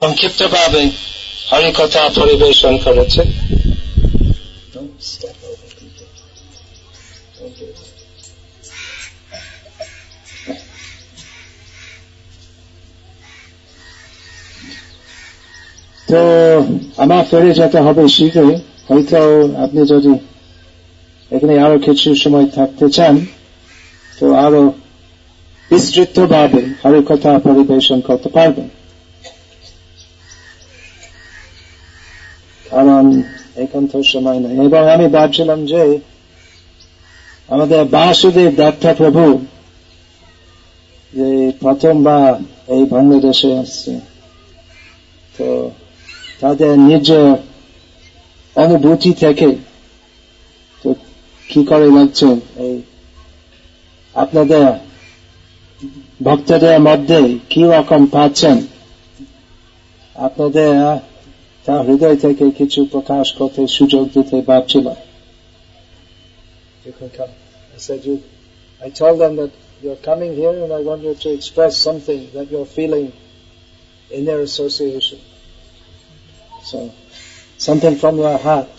সংক্ষিপ্তভাবে হরিকথা পরিবেশন করেছে তো আমার ফেরে যেতে হবে শীঘ্রই। হয়তো আপনি যদি এখানে আরও কিছু সময় থাকতে চান, তো আরও বিস্তৃত ভাবে হরিকথা পরিবেশন করতে পারবেন। কারণ এখন তো সময় নেই এবং আমি ভাবছিলাম যে আমাদের বাসুদেব দত্তা প্রভু যে প্রথমবার এই বাংলাদেশে আসছে। তো তাদের নিজ অনুভূতি থেকে তো কি করে লাগছে এই আপনাদের ভক্তদের মধ্যে কি রকম পাচ্ছেন? আপনাদের তা হৃদয় থেকে কিছু প্রকাশ করতে সুযোগ দিতে ভাবছিল I told them that you're coming here and I want you to express something that you're feeling in their association. So, something from your heart.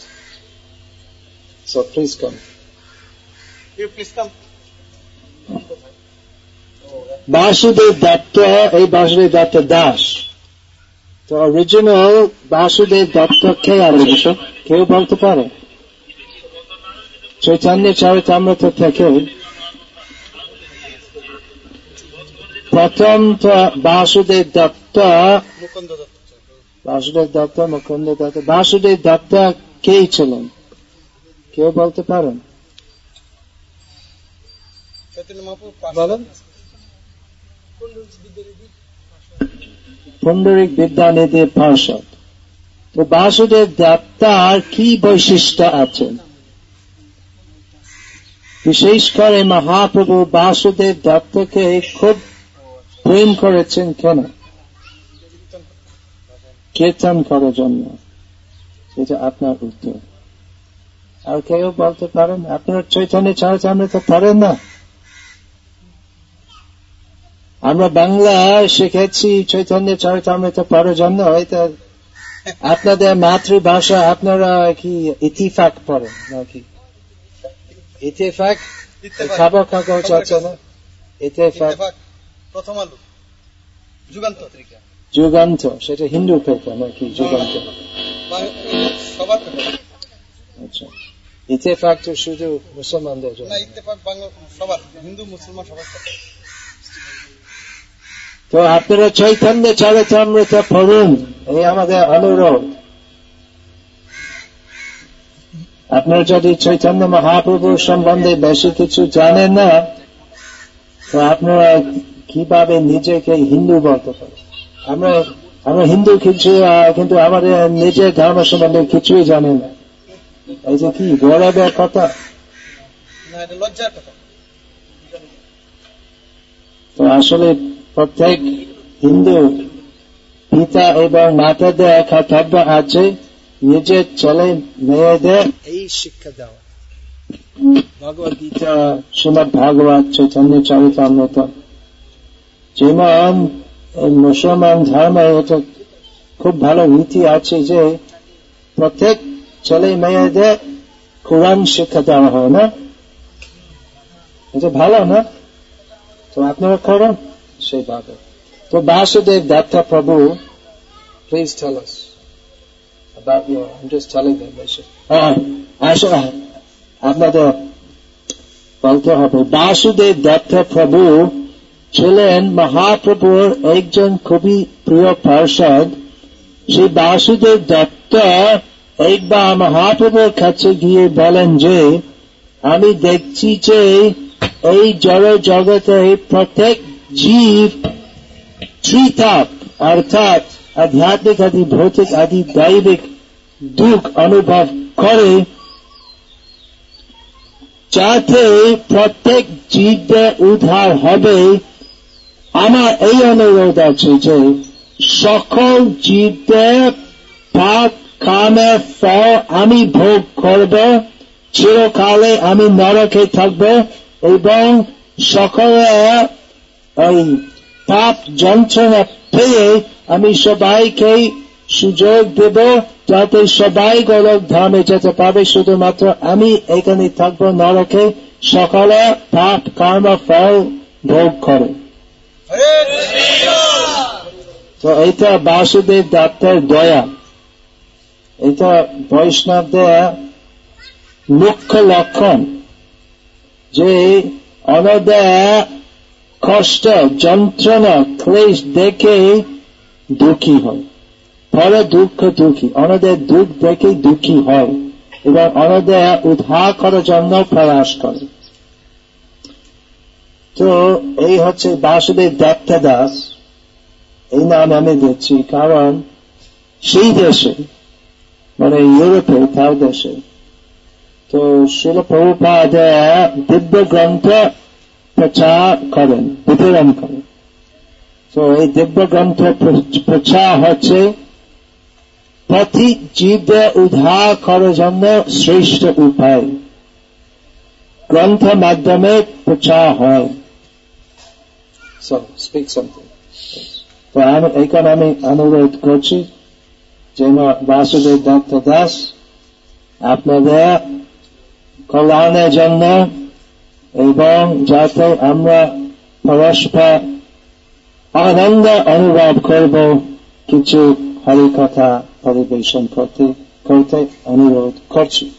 So please come. You please come. Basudeb Dutta এই বাসুদেব দত্ত দাস তো original Basudeb Dutta কে আছে কেউ বলতে পারে। চৈতন্য চরিতামৃত থেকে প্রথম তো বাসুদেব দত্ত বাসুদেব দত্ত মুকুন্দ দত্ত বাসুদেব দত্ত কে ছিলেন? কেউ বলতে পারেন? বলেন। পুণ্ডরিক বিদ্যানিধি পার্ষদ তো বাসুদেব দত্তার কি বৈশিষ্ট্য আছে? বিশেষ করে মহাপ্রভু বাসুদেব দত্তকে খুব প্রেম করেছেন কেন? কীর্তন করার জন্য। এটা আপনার উত্তর। আর কেউ বলতে পারেন, আপনার চৈতন্য তো পড়েন না। আমরা বাংলা শিখেছি চৈতন্য চরিতামৃত পড়ার জন্য এটা আপনাদের মাতৃভাষা আপনারা কি ইতিফাক পড়েন নাকি? ইতিফাক? খবর কাগজ আছে না? ইতিফাক। প্রথম আলু। যুগান্ত। যুগান্ত সেটা হিন্দু পেপার নাকি যুগান্ত? আচ্ছা। ইতিফাক তো শুধু মুসলমানদের জন্য। বাংলা সবার হিন্দু মুসলমান সবার তো আপনারা চৈতন্য চরিতামৃত পড়ুন এই আমাদের অনুরোধ। আপনারা যদি চৈতন্য মহাপ্রভু সম্বন্ধে বেশি কিছু জানেন না তো আপনারা কীভাবে নিজেকে হিন্দু বলতে পারেন? আমরা আমরা হিন্দু কিছু কিন্তু আমাদের নিজের ধর্ম সম্বন্ধে কিছুই জানি না। এই যে কি গৌরবের কথা। তো আসলে প্রত্যেক হিন্দু পিতা এবং মাতাদের কর্তব্য আছে নিজের ছেলে মেয়েদের। এই শিক্ষা দেওয়া। ভগবত গীতা শ্রীমদ ভাগবত চৈতন্য চরিতামৃত। যেমন মুসলমান ধর্মে এটা খুব ভালো রীতি আছে যে প্রত্যেক ছেলে মেয়েদের কোরআন শিক্ষা দেওয়া হয় না? এটা ভালো না? তো আপনারা করুন। সেইভাবে তো Vasudev Datta Prabhu please tell us about your, I'm just telling them basic হ্যাঁ আসলে আপনাদের বলতে হবে, বাসুদেব দত্ত প্রভু ছিলেন মহাপ্রভুর একজন খুবই প্রিয় পার্ষদ। সেই বাসুদেব দত্ত একবার মহাপ্রভুর কাছে গিয়ে বলেন যে, আমি দেখছি যে এই জড় জগতে প্রত্যেক জীব ত্রিতাপ অর্থাৎ আধ্যাত্মিক আদি ভৌতিক আদি দৈবিক দুঃখ অনুভব করে যাতে প্রত্যেক জীবের উদ্ধার হবে আমার এই অনুরোধ আছে যে সকল জীবদের পাপ কামের ফল আমি ভোগ করব, চিরকালে আমি নরকে থাকব এবং সকলে ওই পাপ যন্ত্রণা পেয়ে আমি সবাইকে সুযোগ দেব যাতে সবাই গোলক ধামে যেতে পারবে। শুধুমাত্র আমি এখানে থাকব নরকে। সকালে পাপ কর্ম ফল ভোগ করে। তো এইটা বাসুদেব দত্তের দয়া। এটা বৈষ্ণবদের মুখ্য লক্ষণ যে অনদয় কষ্ট, যন্ত্রণা, ক্লেশ দেখে দুঃখী হয় ফলে দুঃখ দুঃখী অনদের দুঃখ দেখে দুঃখী হয় এবং অনদয় উদ্ধার করার জন্য প্রয়াস করে। তো এই হচ্ছে বাসুদেব দত্ত দাস এই নাম আমি দিচ্ছি কারণ সেই দেশে মানে ইউরোপে, তার দেশে, তো শিল প্রভুপাদ দিব্য গ্রন্থ প্রচার করেন বিতরণ করেন। তো এই দিব্য গ্রন্থ প্র- প্রচার হচ্ছে প্রতি জীবদের উদ্ধার করার জন্য শ্রেষ্ঠ উপায়। গ্রন্থ মাধ্যমে প্রচার হয়। তো আমি এখানে আমি অনুরোধ করছি যে আমার বাসুদেব দত্ত দাস আপনাদের কল্যাণের জন্য এবং যাতে আমরা পরস্পর আনন্দ অনুভব করব কিছু হরি কথা পরিবেশন করতে করতে অনুরোধ করছি।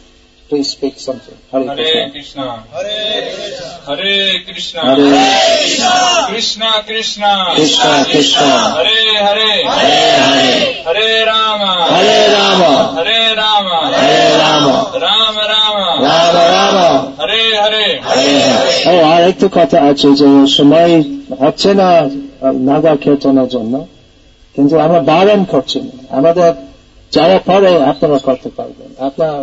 Please speak something Hari Hare Krishna, Hare Krishna. Hare Krishna, Hare Krishna Krishna, Krishna. Krishna Hare Hare, Hare. Hare Hare Rama, Hare Ram. Hare Rama, Hare Ram. Rama Rama, Ram Ram. Hare Hare, ও আর একটু কথা আছে যে সময় হচ্ছে না নাগা কীর্তনের জন্য কিন্তু আমরা বারণ করছি না। আমাদের যাওয়ার পরে আপনারা করতে পারবেন। আপনার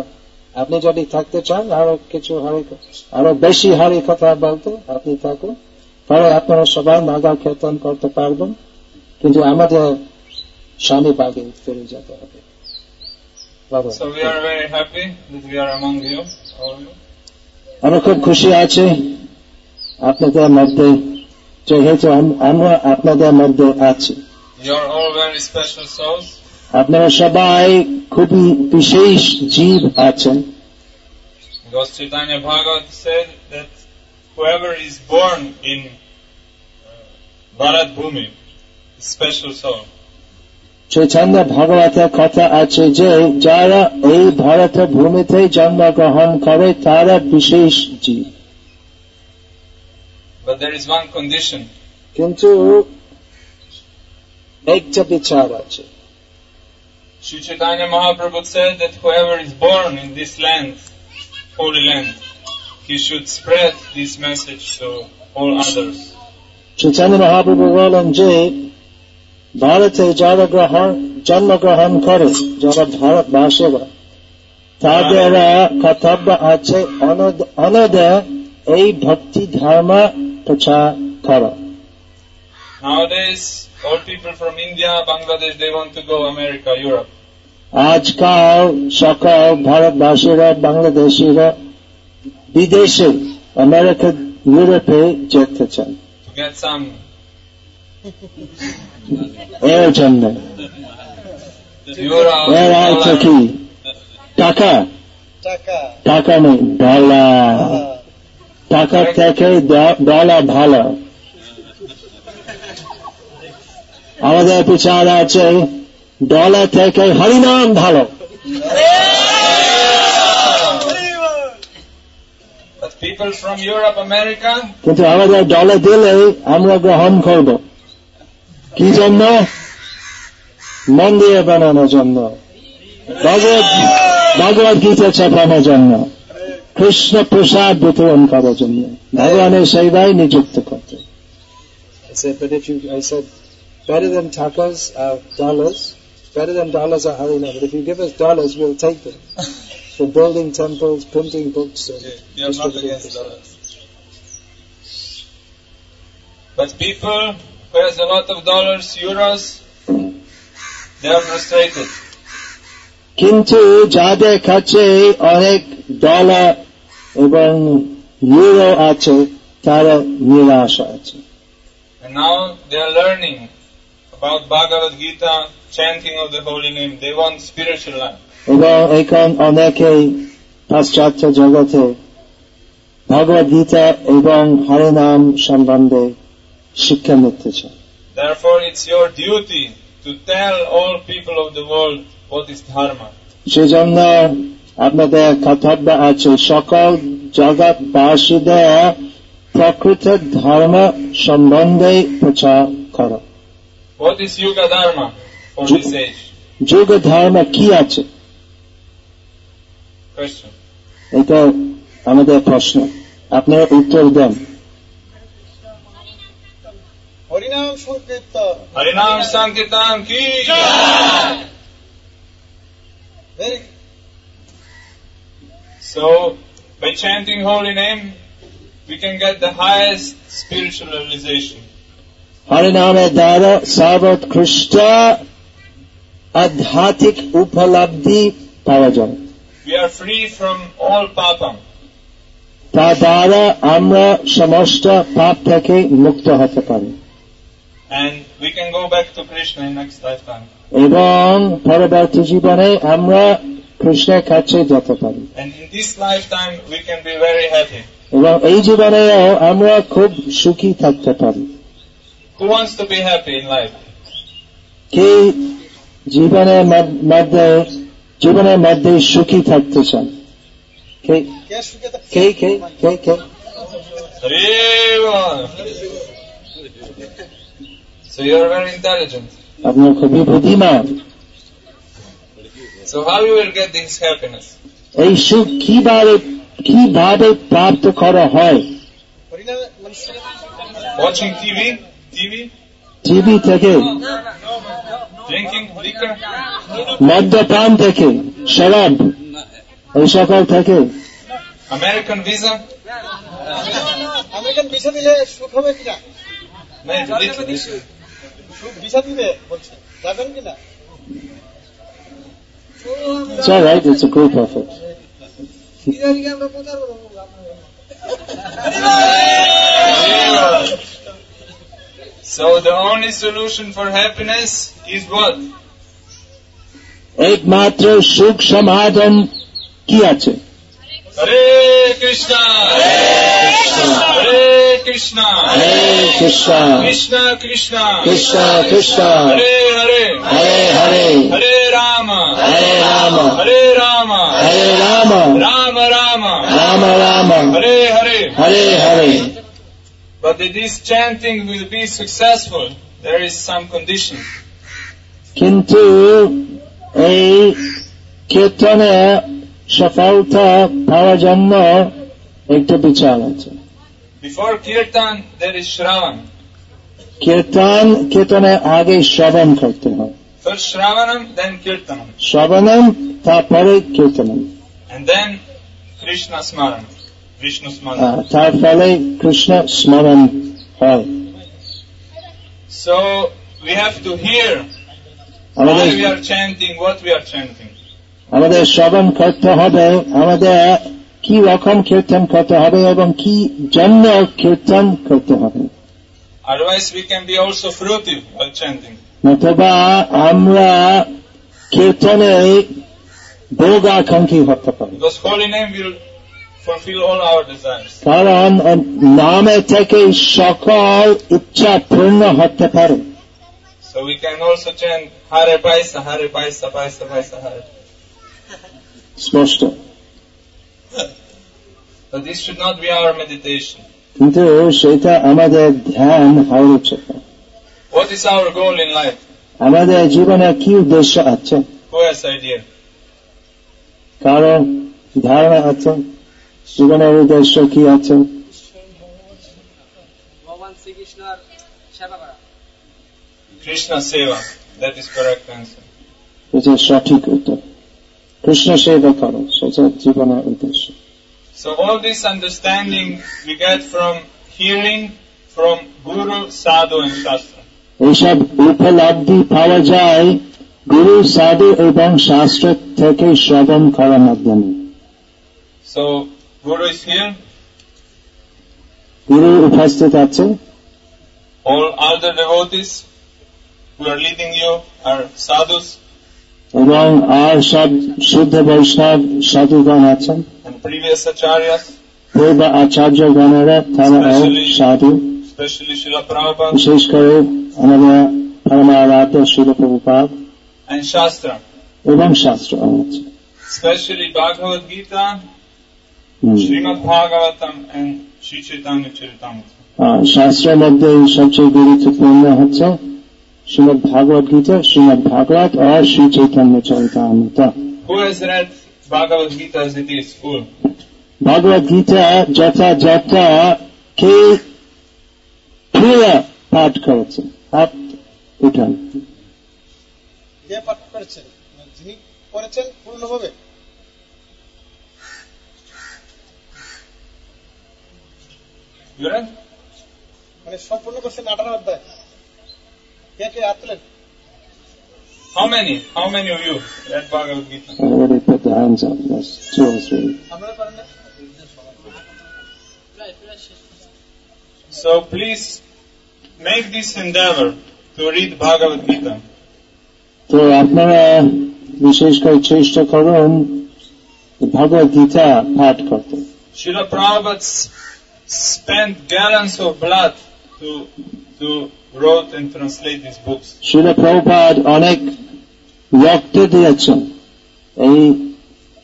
আপনি যদি থাকতে চান আরও কিছু হারি আরও বেশি হারি কথা বলতে আপনি থাকুন। পরে আপনারা সবাই নাগা কীর্তন করতে পারবেন কিন্তু আমাদের স্বামী বাগে ফিরে যেতে হবে। So we are very happy that we are among you, all of you. আমরা খুব খুশি আছি। আপনাদের মধ্যে আমরা আপনাদের মধ্যে আছি। আপনারা সবাই খুব বিশেষ জীব আছেন। ভাগবত স্পেশাল সোল চৈতন্য ভগবতের কথা আছে যে যারা এই ভারত ভূমিতে জন্মগ্রহণ করে তারা বিশেষ জীব But there is one condition. কিন্তু একটা বিচার আছে Sri Chaitanya Mahaprabhu said that whoever is born in this land, holy land, he should spread this message to all others. Chaitanya Mahaprabhu বলেন যে ভারতে যারা গ্রহণ জন্মগ্রহণ করে যারা ভারত ভারতবাসীরা তাদের কর্তব্য আছে অনদ- এই ভক্তি ধর্ম প্রচার করা। Nowadays, all people from India, Bangladesh, they want to go America, Europe. আজকাল সকল ভারতবাসীরা বাংলাদেশিরা বিদেশে আমেরিকা ইউরোপে যেতে চান এর জন্য এর অর্থ কি? টাকা? টাকা। টাকা নেই ডলার টাকা থেকে ডলার ভালো। আমাদের বিচার আছে ডলার থেকে হরিনাম ভালো। কিন্তু আমাদের ডলার দিলে আমরা গ্রহণ করব। কি জন্য মন্দির বানানোর জন্য ভগবত গীতা ছাপানোর জন্য কৃষ্ণ প্রসাদ বিতরণ করার জন্য ভগবানের সেবায় নিযুক্ত করতে I said, but if you, I said, better than takas are dollars, better than dollars are harinam. But if you give us dollars, we'll take them. For building temples, printing books, and you are not against dollars. But people who has a lot of dollars, euros, they are frustrated. কিন্তু যাদের কাছে অনেক dollar এবং euro আছে তারা নিরাশ আছে And now they are learning about Bhagavad Gita, chanting of the holy name. They want spiritual life. এবং এখন অনেকেই পাশ্চাত্য জগতে ভগবদ গীতা এবং হরিনাম সম্বন্ধে শিক্ষা মিথ্যে সেজন্য আপনাদের কথা আছে সকল জগৎবাসীদের প্রকৃত ধর্ম সম্বন্ধে প্রচার কর। যুগ ধর্ম কি আছে? এটা আমাদের প্রশ্ন। আপনারা উত্তর দেন। হরিনাম সংকীর্তন Sankirtan ki very So, by chanting holy name, we can get the highest spiritual realization. হরিনামের দ্বারা সর্বোৎকৃষ্ট আধ্যাত্মিক উপলব্ধি পাওয়া যায় We are free from all papam. তার দ্বারা আমরা সমস্ত পাপ থেকে মুক্ত হতে পারি এবং পরবর্তী জীবনে আমরা কৃষ্ণের কাছে যেতে পারি। এবং এই জীবনে আমরা খুব সুখী থাকতে পারি। কে জীবনের মধ্যে জীবনের মধ্যে সুখী থাকতে চান কে? কে কে কে কে কে? So you আপনার খুবই বুদ্ধিমান। এই সুখ কীভাবে কীভাবে প্রাপ্ত করা হয়? Watching থেকে। মদ্যপান থেকে। শরাব। এই সকল থেকে। আমেরিকান ভিসা আমেরিকান ভিসা দিলে সুখ হবে কিনা? ভিসা দিবে বলছে যাবেন কিনা It's all right, it's a group effort. আমরা প্রচার করবো So the only solution for happiness is what? একমাত্র সুখ সমাধান কি আছে Hare Krishna! Hare Krishna! Hare Krishna Krishna Krishna! Krishna Krishna Hare Hare! Hare Hare Hare Rama! Hare Ram Hare Rama! Hare Ram Rama Rama! Ram Ram Hare Hare! Hare Hare But if this chanting will be successful, there is some condition. কিন্তু এই কীর্তনে সফলতা পাওয়ার জন্য একটা বিচার আছে Before Kirtan, there is Shravan. কীর্তন কীর্তনের আগে শ্রবণ করতে হয় First Shravanam, then Kirtanam. শ্রবণম তারপরে কীর্তনম And then Krishna Smaran. Vishnu Smaran. তার ফলে কৃষ্ণ স্মরণ হয় So, we have to hear আমাদের why we are chanting, what we are chanting. আমাদের শ্রবণ করতে হবে আমাদের কি রকম কীর্তন করতে হবে এবং কি জন্য কীর্তন করতে হবে। নতুবা আমরা কীর্তনে ভোগ আকাঙ্ক্ষী হতে পারি। কারণ নামে থেকে সকল ইচ্ছা পূর্ণ হতে পারে। So we can also chant Hare Paisa, Hare Paisa, স্পষ্ট। কিন্তু সেটা আমাদের ধ্যান হওয়ার উচ্চ আমাদের জীবনে কি উদ্দেশ্য আছে? কারও ধারণা আছে। জীবনের উদ্দেশ্য কি আছে? কৃষ্ণ সেবা সঠিক উত্তর। কৃষ্ণ সেবা করো সেটা জীবনের উদ্দেশ্য So all this understanding we get from hearing from Guru, Sadhu and Shastra. এইসব উপলব্ধি পাওয়া যায় গুরু সাধু এবং শাস্ত্র থেকে শ্রবণ করার মাধ্যমে So Guru is here. গুরু উপস্থিত আছে All other devotees. who are leading you are sadhus এবং আর সব শুদ্ধ বৈষ্ণব সাধুগণ আছেন। আচার্যগণেরা তারা সাধু। বিশেষ করে এবং শাস্ত্র এবং স্পেশালি ভাগবত গীতা শ্রীমদ ভাগবতম শাস্ত্রের মধ্যে সবচেয়ে গুরুত্বপূর্ণ হচ্ছে শ্রীমদ ভাগবত গীতা শ্রীমদ ভাগবত আর Shri Chaitanya Charitamrita Who has read Bhagavad Gita as it is? Full? Bhagavad Gita যথা যথা কে প্রিয় পাঠ করেছে হাত উঠান কে পাঠ করেছেন মানে যিনি করেছেন পূর্ণভাবে। You মানে সম্পূর্ণ করছেন আঠারো অধ্যায়। How many? How many of you read Bhagavad Gita? already put the hands up yes two or three আপনারা পারেন না So please make this endeavor to read Bhagavad Gita. তো আপনারা বিশেষ করে চেষ্টা করুন ভগবত গীতা পাঠ করতে Srila Prabhupada s- spent gallons of blood to, to wrote and translate these books. শিল প্রভুপাদ অনেক রক্ত দিয়েছেন এই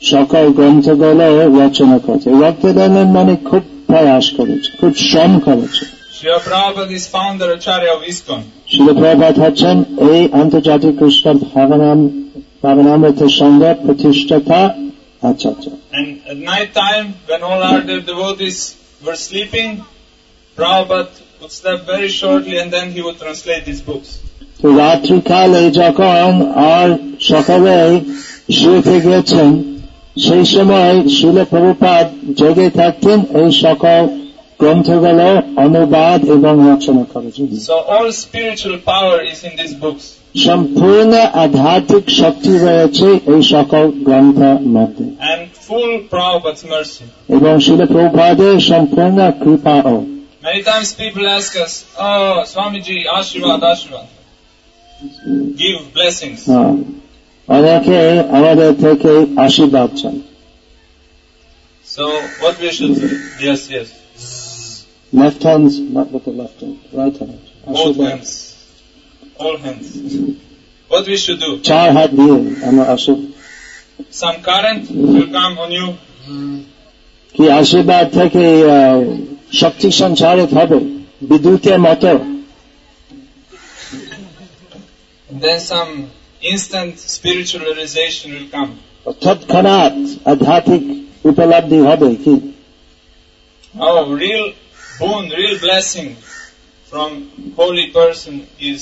সকল গ্রন্থগুলো রচনা করেছে রক্তদানের মানে খুব প্রয়াস করেছে খুব শ্রম করেছে Srila Prabhupada is founder Acharya of ISKCON. শিল প্রভুপাদ হচ্ছেন এই আন্তর্জাতিক কৃষ্ণ ভাবনাম ভাবনামৃত সংঘ প্রতিষ্ঠাতা আচার্য And at night time, when all other devotees were sleeping, Prabhupada would step very shortly and then he would translate these books. তো রাত্রিকালে যখন আর সকালে শুতে গেছেন সেই সময় শিল প্রভুপাদ জেগে থাকতেন এই সকল গ্রন্থগুলো অনুবাদ এবং রচনা করেছেন So all spiritual power is in these books. সম্পূর্ণ আধ্যাত্মিক শক্তি রয়েছে এই সকল গ্রন্থের মধ্যে And full Prabhupada's mercy. এবং শিল প্রভুপাদের সম্পূর্ণ কৃপাও Many times people ask us, Oh, Swamiji, Ashirvad, Ashirvad. Give blessings. হ্যাঁ, অনেকে আমাদের থেকে আশীর্বাদ চান So what we should do? Yes, yes. Left hand not with left hand right hand Both আশীর্বাদ hands. All hands. What we should do? চার হাত দিয়ে আমরা আশীর্বাদ Some current will come on you. কি আশীর্বাদ থেকে আহ, শক্তি সঞ্চারিত হবে বিদ্যুতের মতো And then some instant spiritual realization will come. তৎক্ষণাৎ আধ্যাত্মিক উপলব্ধি হবে কি Oh, real boon, real blessing from holy person is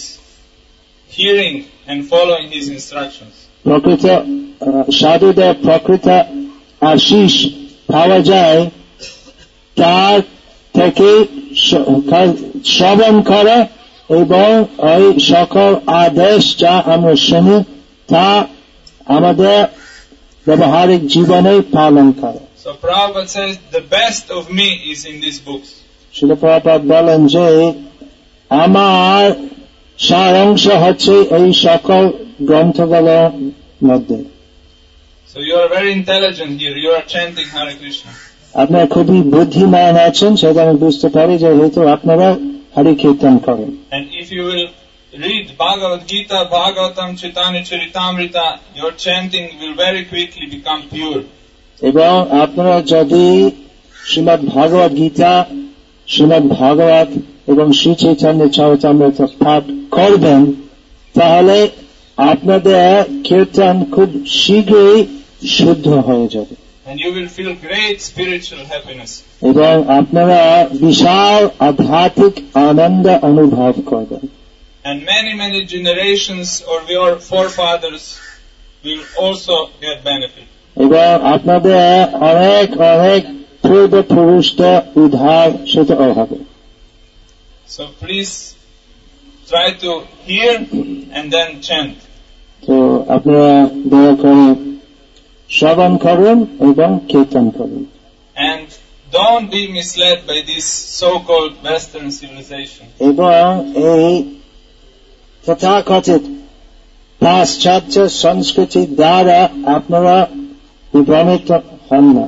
hearing and following his instructions. প্রকৃত আহ, সাধুদের প্রকৃত আশিস পাওয়া যায় তার থেকে শ্রবণ করা এবং ওই সকল আদেশ যা আমরা শুনি তা আমাদের ব্যবহারিক জীবনে পালন করে So Prabhupada says, the best of me is in these books. শিলপ্রপাত বলেন যে আমার সারাংশ হচ্ছে এই সকল গ্রন্থগুলোর মধ্যে So you are very intelligent here. You are chanting Hare Krishna. আপনার খুবই বুদ্ধিমান আছেন সেটা আমি বুঝতে পারি যে হয়তো আপনারা হরি কীর্তন করেন read Bhagavad Gita, Bhagavatam, Chaitanya Charitamrita, your chanting will very quickly become pure. এবং আপনারা যদি শ্রীমদ ভাগবত গীতা শ্রীমদ ভাগবত এবং শ্রী চৈতন্য চরিতামৃত পাঠ করবেন তাহলে আপনাদের কীর্তন খুব শীঘ্রই শুদ্ধ হয়ে যাবে And you will feel great spiritual happiness. এবং আপনারা বিশাল আধ্যাত্মিক আনন্দ অনুভব করবেন And many, many generations of your forefathers will also get benefit. এবং আপনাদের অনেক অনেক পূর্বপুরুষদের উদ্ধার সেটাও হবে So please try to hear and then chant. তো আপনারা দয়া করে শ্রবণ করুন এবং কীর্তন করুন And don't be misled by this so-called Western civilization. এবং এই তথাকথিত পাশ্চাত্য সংস্কৃতি দ্বারা আপনারা বিভ্রমিত হন না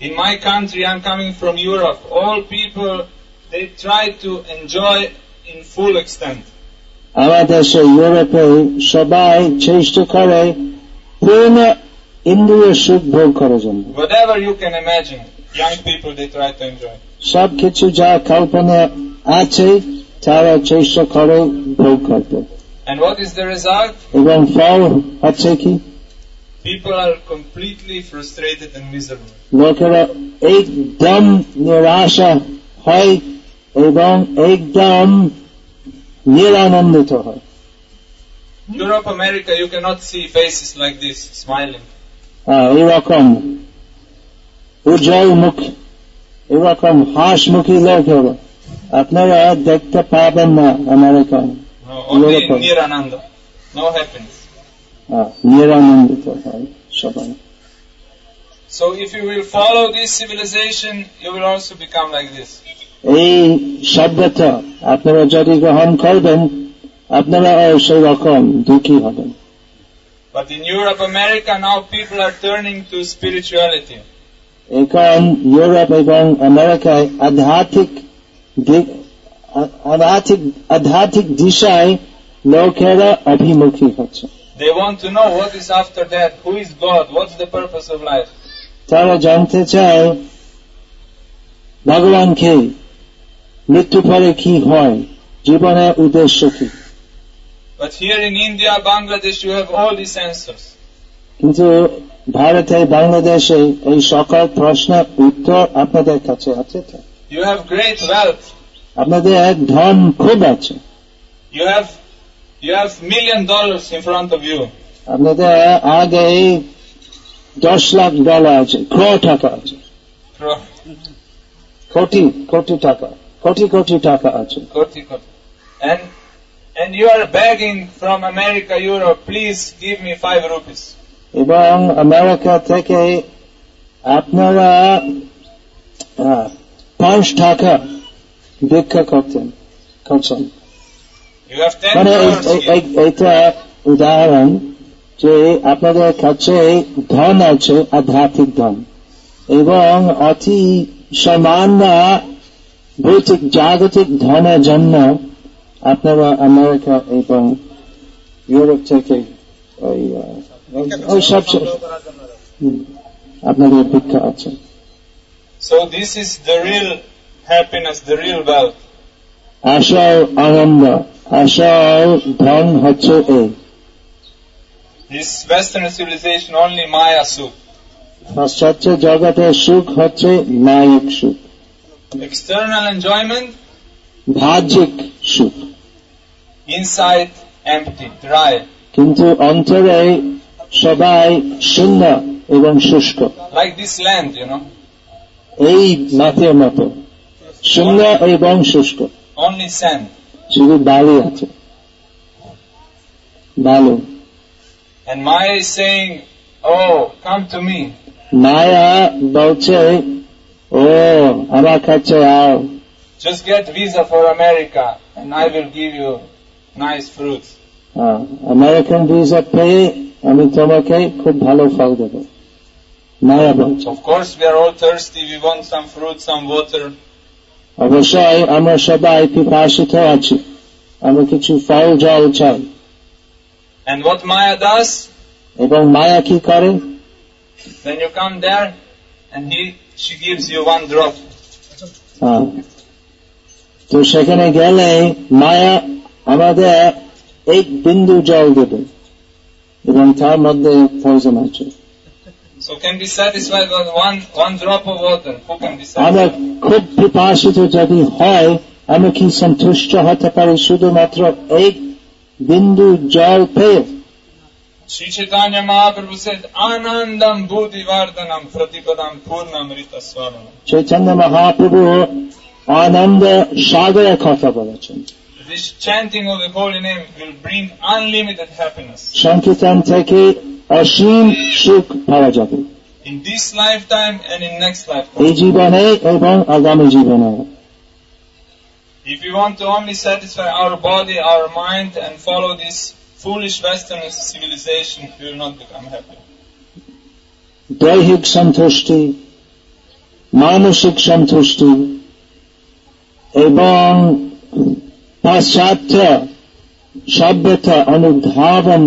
In my country, I'm coming from Europe. All people, they try to enjoy in full extent. আমার দেশে ইউরোপে সবাই চেষ্টা করে পূর্ণ ইন্দ্রিয় সুখ ভোগ করার জন্য Whatever you can imagine, young people, they try to enjoy. সব কিছু যা কল্পনা আছে তারা চেষ্টা করে ভোগ করতে And what is the result? এবং ফল হচ্ছে কি People are completely frustrated and miserable. লোকেরা একদম নিরাশা হয় এবং একদম নিরানন্দিত হয় Europe, America, you cannot see faces like this, smiling. ওইরকম উজ্জ্বল মুখ এরকম হাস মুখী লোক হবে। আপনারা দেখতে পাবেন না American follow this civilization, you will also become like this. এই সভ্যতা আপনারা যদি গ্রহণ করবেন আপনারা সেই রকম দুঃখী হবেন। But in Europe, America, now people are turning to spirituality. এখন ইউরোপ এবং আমেরিকায় আধ্যাত্মিক আধ্যাত্মিক আধ্যাত্মিক দিশায় লোকেরা অভিমুখী হচ্ছে They want to know what is after death, who is God, what's the purpose of life. তারা জানতে চায় ভগবানকে মৃত্যু পরে কি হয় জীবনের উদ্দেশ্য কি But here in India, Bangladesh, you have all these answers. কিন্তু ভারতে বাংলাদেশে এই সকল প্রশ্নের উত্তর আপনাদের কাছে আছে তো You have great wealth. আপনাদের ধন খুব আছে You have you have million dollars in front of you. আপনাদের আগে দশ লাখ ডলার আছে ক্রো টাকা আছে কোটি কোটি টাকা কোটি কোটি টাকা আছে Koti, koti. And you are begging from America, Europe, please give me five rupees. এবং আমেরিকা থেকে আপনারা পাঁচ টাকা ভিক্ষা করতেন করছেন মানে এইটা উদাহরণ যে আপনাদের কাছে ধন আছে আধ্যাত্মিক ধন। এবং অতি সামান্য ভৌতিক জাগতিক ধনের জন্য আপনারা আমেরিকা এবং ইউরোপ থেকে ওই ওই সব আপনাদের ভিক্ষা আছে So this is the real happiness, the real wealth. আসল আনন্দ আসল ধন হচ্ছে এই This Western civilization only Maya soup. পাশ্চাত্য জগতের সুখ হচ্ছে নায়ক সুখ External enjoyment, বাহ্যিক সুখ inside empty, dry. কিন্তু অন্তরে সবাই শূন্য এবং শুষ্ক Like this land, you know. এই মাথের মতো শূন্য এবং শুষ্ক Only sand. শুধু বালি আছে বালু And Maya is saying, Oh, come to me. মায়া বলছে ও আমার কাছে আও Just get visa for America and I will give you nice fruits. American visa পেয়ে আমি তোমাকে খুব ভালো ফল দেব Of course, we are all thirsty. We want some fruit, some water. অবশ্যই আমরা সবাই পিপাসিত আছি আমরা কিছু ফল জল চাই And what Maya does, এবং মায়া কি করে then you come there and he, she gives you one drop. হ্যাঁ। তো সেখানে গেলে মায়া আমাদের এক বিন্দু জল দেবে এবং তার মধ্যে পয়জন আছে আমরা? খুব পিপাসিত যদি হয় আমরা কি সন্তুষ্ট হতে পারি শুধুমাত্র এক বিন্দু জল পেয়ে said, Pratipadam Purnamrita Swaranam. Chaitanya Mahaprabhu আনন্দ সাগরের কথা বলেছেন This chanting of the holy name will bring unlimited happiness. সংকীর্তন থেকে অসীম সুখ পাওয়া যাবে In this lifetime and in next lifetime. এই জীবনে এবং আগামী জীবনে If we want to only satisfy our body, our mind, and follow this foolish Western civilization, we will not become happy. দৈহিক সন্তুষ্টি মানসিক সন্তুষ্টি এবং পাশ্চাত্য সভ্যতা অনুধাবন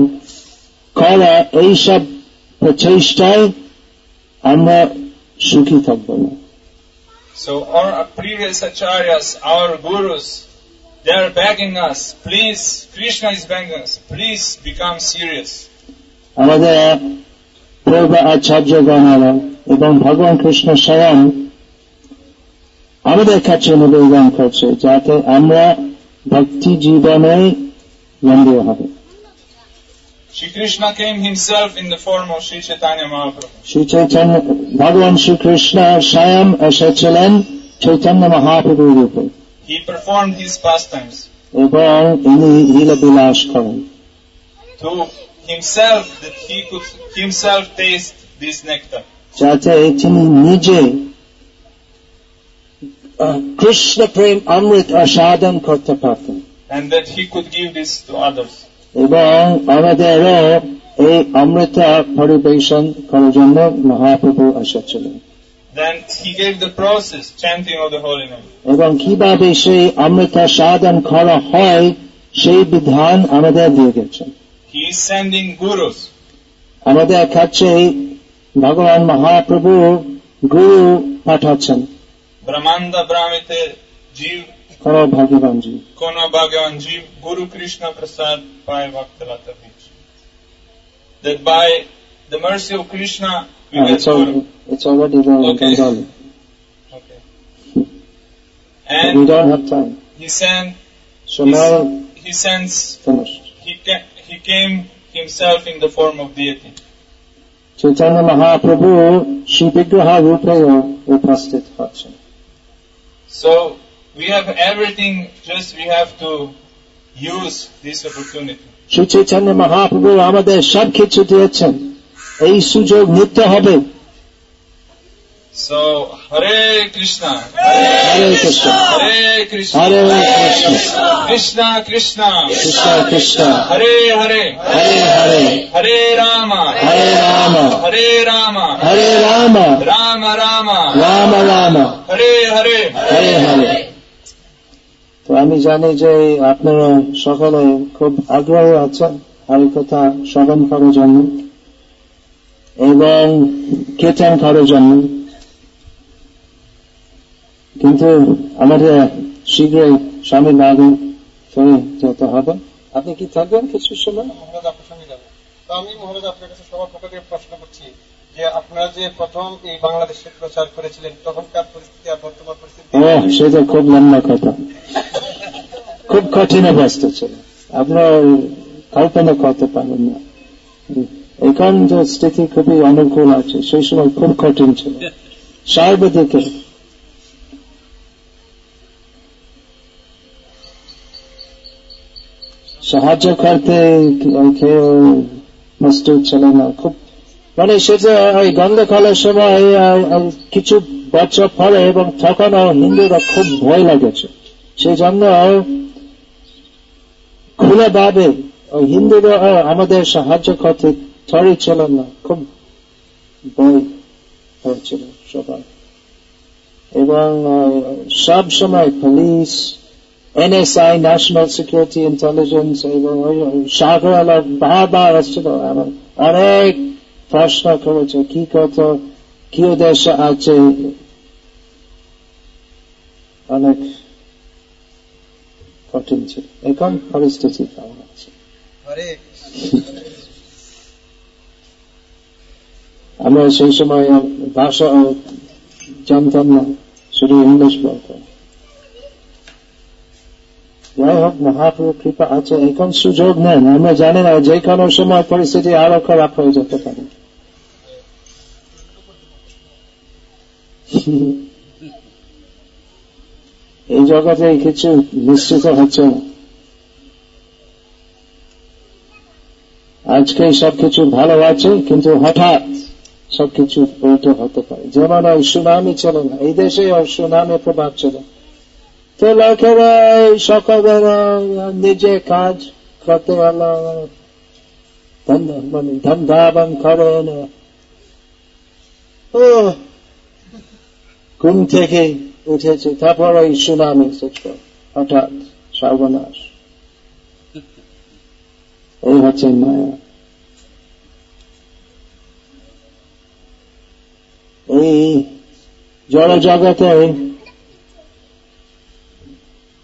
করা এইসব প্রচেষ্টায় আমরা সুখী থাকব না So our previous acharyas, our gurus, they are begging us, please, Krishna is begging us, please become serious. আমাদের পূর্ব আচার্যগণেরা এবং ভগবান কৃষ্ণ স্বয়ং আমাদের কাছে নিবেদন করছে যাতে আমরা ভক্তি জীবনে লম্বিত হবে Shri Krishna came himself in the form of Sri Chaitanya Mahaprabhu. Shri Chaitanya ভগবান শ্রীকৃষ্ণ স্বয়ং এসেছিলেন চৈতন্য মহাপ্রভুর রূপে He performed his pastimes এবং ইনি লীলা বিলাস করেন to himself that he could himself taste this nectar. যাতে তিনি নিজে কৃষ্ণ প্রেম অমৃত আস্বাদন করতে পারতেন and that he could give this to others. এবং আমাদেরও এই অমৃত পরিবেশন করার জন্য মহাপ্রভু এসেছিলেন Then he gave the process, chanting of the holy name. এবং কীভাবে সেই অমৃত সাধন করা হয় সেই বিধান আমাদের দিয়ে গেছেন He is sending gurus. আমাদের কাছে ভগবান মহাপ্রভু গুরু পাঠাচ্ছেন Brahmanda Brahmite Jeev কোন ভগবানজি Kono Bhagavan Jeev Guru Krishna Prasad Pai Bhaktalata Beach. That by the mercy of Krishna we Uh, get it's, al- Guru. it's already there in Okay. Bengali. Okay. But we And don't have time. he sent So now he sends finished. he ca- he came himself in the form of deity. Chaitanya Mahaprabhu Shri বিগ্রহ রূপে উপস্থিত হচ্ছেন So we have everything, just we have to use this opportunity. Shri Chaitanya Mahaprabhu আমাদের সব কিছু দিয়েছেন এই সুযোগ নিতে হবে So Hare Krishna, Hare Krishna Hare Krishna, Hare Krishna Krishna Krishna, Krishna Krishna Hare Hare, Hare Hare Hare Rama, Hare Ram Hare Rama, Hare Ram Rama Rama, Ram Ram Hare Hare. Hare হরে তো আমি জানি যে আপনারা সকলে খুব আগ্রহ আছেন হরি কথা শ্রবণ করার জন্য এবং কীর্তন করার জন্য। কিন্তু আমার শীঘ্রই স্বামী বাগে ফিরে যেতে হবে। আপনি কি থাকবেন কিছু সময়? মহারাজ আপনার সঙ্গে যাব। তো আমি মহারাজ আপনার কাছে সবার পক্ষ থেকে প্রশ্ন করছি যে আপনারা যে প্রথম এই বাংলাদেশে প্রচার করেছিলেন তখনকার পরিস্থিতি আর বর্তমান পরিস্থিতি? সেটা খুব লম্বা কথা। খুব কঠিন অবস্থা ছিল। আপনার কল্পনা করতে পারেন না। এখন যে স্থিতি খুবই অনুকূল আছে সেই সময় খুব কঠিন ছিল। সর্বদিকে সাহায্য করতে কেউ প্রস্তুত ছিল না খুব মানে সেটা ওই গন্ধ গঙ্গাকালের সময় কিছু বছর পরে এবং তখনও হিন্দুরা খুব ভয় লেগেছে। সেই জন্য খুলে ভাবে ওই হিন্দুরা আমাদের সাহায্য করতে তৈরি ছিল না খুব ভয় হয়েছিল সবাই এবং সব সময় police NSI national security intelligence সাগর বারবার আমার অনেক প্রশ্ন করেছে কি কত কি উদ্দেশ্য আছে? অনেক কঠিন ছিল। এখন পরিস্থিতি কেমন আছে? আমরা সেই সময় ভাষা জানতাম না শুধু ইংলিশ বলতাম। যাই হোক মহাপ্রভু কৃপা আছে এখন সুযোগ নেন আমরা জানি না যে কোনো সময় পরিস্থিতি আরও খারাপ হয়ে যেতে পারে এই জগতে কিছু নিশ্চিত হচ্ছে না। আজকে সবকিছু ভালো আছে, কিন্তু হঠাৎ সবকিছু উল্টো হতে পারে। যেমন ওই সুনামি ছিল না, এই দেশে ওই সুনামি প্রভাব ছিল তো লোকেরা এই সকালবেলা নিজে কাজ করতে গেল মানে ধন্দাবন করেন ও ঘুম থেকে উঠেছে তারপর ওই সুনামি এসেছে হঠাৎ সর্বনাশ এই হচ্ছে মায়া এই জড় জগতে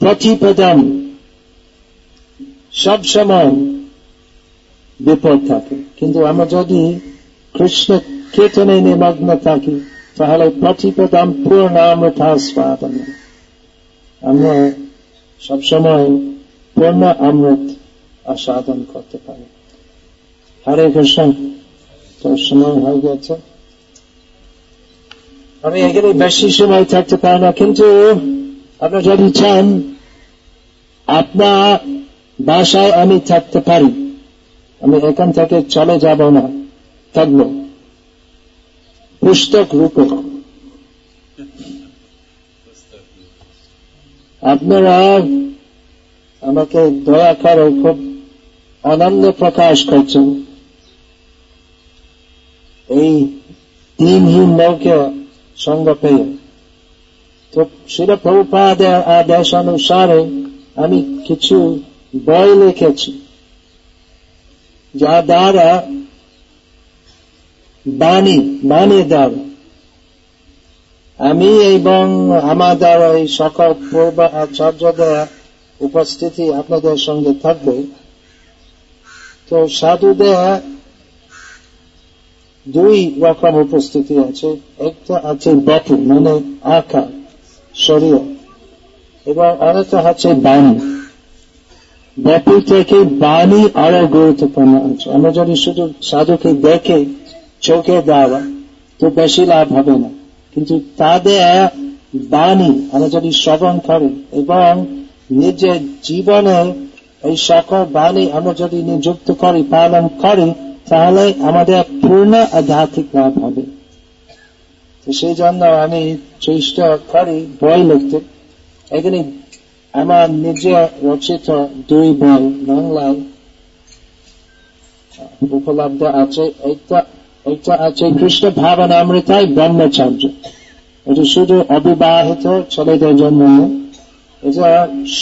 প্রতিপদম সব সময় বিপদ থাকে। কিন্তু আমরা যদি কৃষ্ণ কীর্তনে নিমগ্ন থাকি, তাহলে প্রতিপদম পূর্ণ অমৃতাস্বাদন। আমরা সবসময় পূর্ণ অমৃত আস্বাদন করতে পারি। হরে কৃষ্ণ, তোর সময় হয়ে গেছে। আমি এখানে বেশি সময় থাকতে পারি না, কিন্তু আপনার যদি চান, আপনার বাসায় আমি থাকতে পারি। আমি এখান থেকে চলে যাব না, থাকব। পুস্তক রূপে আপনারা আমাকে দয়া করে খুব আনন্দ প্রকাশ করছেন। এই দিনহীন নৌকে সঙ্গ পেয়ে। তো শিল প্রভুপাদের আদেশ অনুসারে আমি কিছু বই লিখেছি, যা দ্বারা বাণী বাণী দ্বারা আমি এবং আমাদের এই সকল পূর্ব আচার্যদের উপস্থিতি আপনাদের সঙ্গে থাকবে। তো সাধুদের দুই রকম উপস্থিতি আছে, একটা আছে বটু মানে আঁকা শরীর এবং আরেকটা হচ্ছে বাণী। বটু থেকে বাণী আরও গুরুত্বপূর্ণ আছে আমরা যদি শুধু সাধুকে দেখে চোখে দেওয়া, তো বেশি লাভ হবে না। কিন্তু তাদের বাণী, আমরা যদি শ্রবণ করি, এবং নিজের জীবনে এই সকল বাণী আমরা যদি নিযুক্ত করি, পালন করি, তাহলে আমাদের পূর্ণ আধ্যাত্মিক লাভ হবে। তো সেই জন্য আমি চেষ্টা করি বই লিখতে। এখানে আমার নিজে রচিত দুই বই বাংলায় উপলব্ধ আছে। এটা আছে কৃষ্ণ ভাবনা অমৃতায় ব্রহ্মচার্য। এটা শুধু অবিবাহিত ছেলেদের জন্য এটা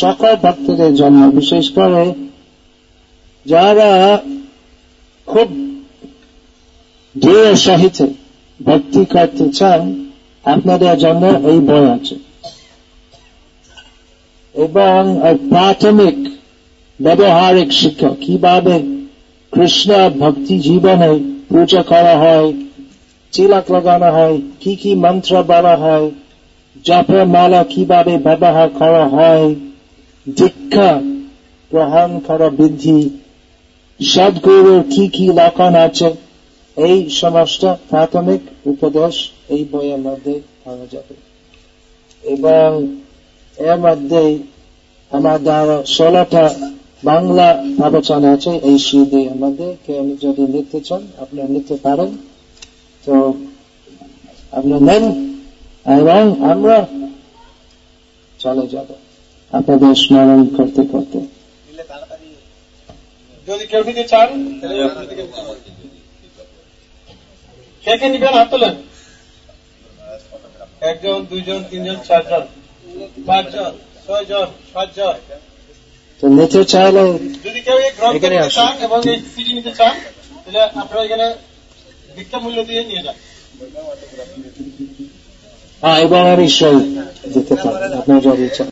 সকল ভক্তদের জন্য, বিশেষ করে যারা খুব দৃঢ় সহিত ভক্তি করতে চান আপনাদের জন্য এই বই আছে। এবং প্রাথমিক ব্যবহারিক শিক্ষা কীভাবে কৃষ্ণ ভক্তি জীবনে পূজা করা হয় চিলাক লাগানো হয়, কি কি মন্ত্র বলা হয়, জপের মালা কীভাবে ব্যবহার করা হয়, দীক্ষা গ্রহণ করা বৃদ্ধি সদ্গুরুর কি কি লক্ষণ আছে এই সমস্ত প্রাথমিক উপদেশ এই বইয়ের মধ্যে পাওয়া যাবে। এবং এর মধ্যে আমার দ্বারা ষোলোটা বাংলা প্রবচন আছে, এই সিদের মধ্যে। কেউ যদি নিতে চান আপনারা নিতে পারেন। তো আপনারা নেন, এবং আমরা চলে যাব আপনাদের স্মরণ করতে করতে। যদি কেউ নিতে চান কে কে নিবেন হাত তোলেন? একজন দুইজন তিনজন চারজন। পাঁচজন ছয়জন সাতজন। তো নিতে চাইলে যদি কেউ এই গ্রন্থ নিতে চান এবং এই সিডি নিতে চান তাহলে আপনারা এখানে ভিক্ষা মূল্য দিয়ে নিয়ে যান। হ্যাঁ এবং আমি সই দিতে পারি। আপনার যদি চান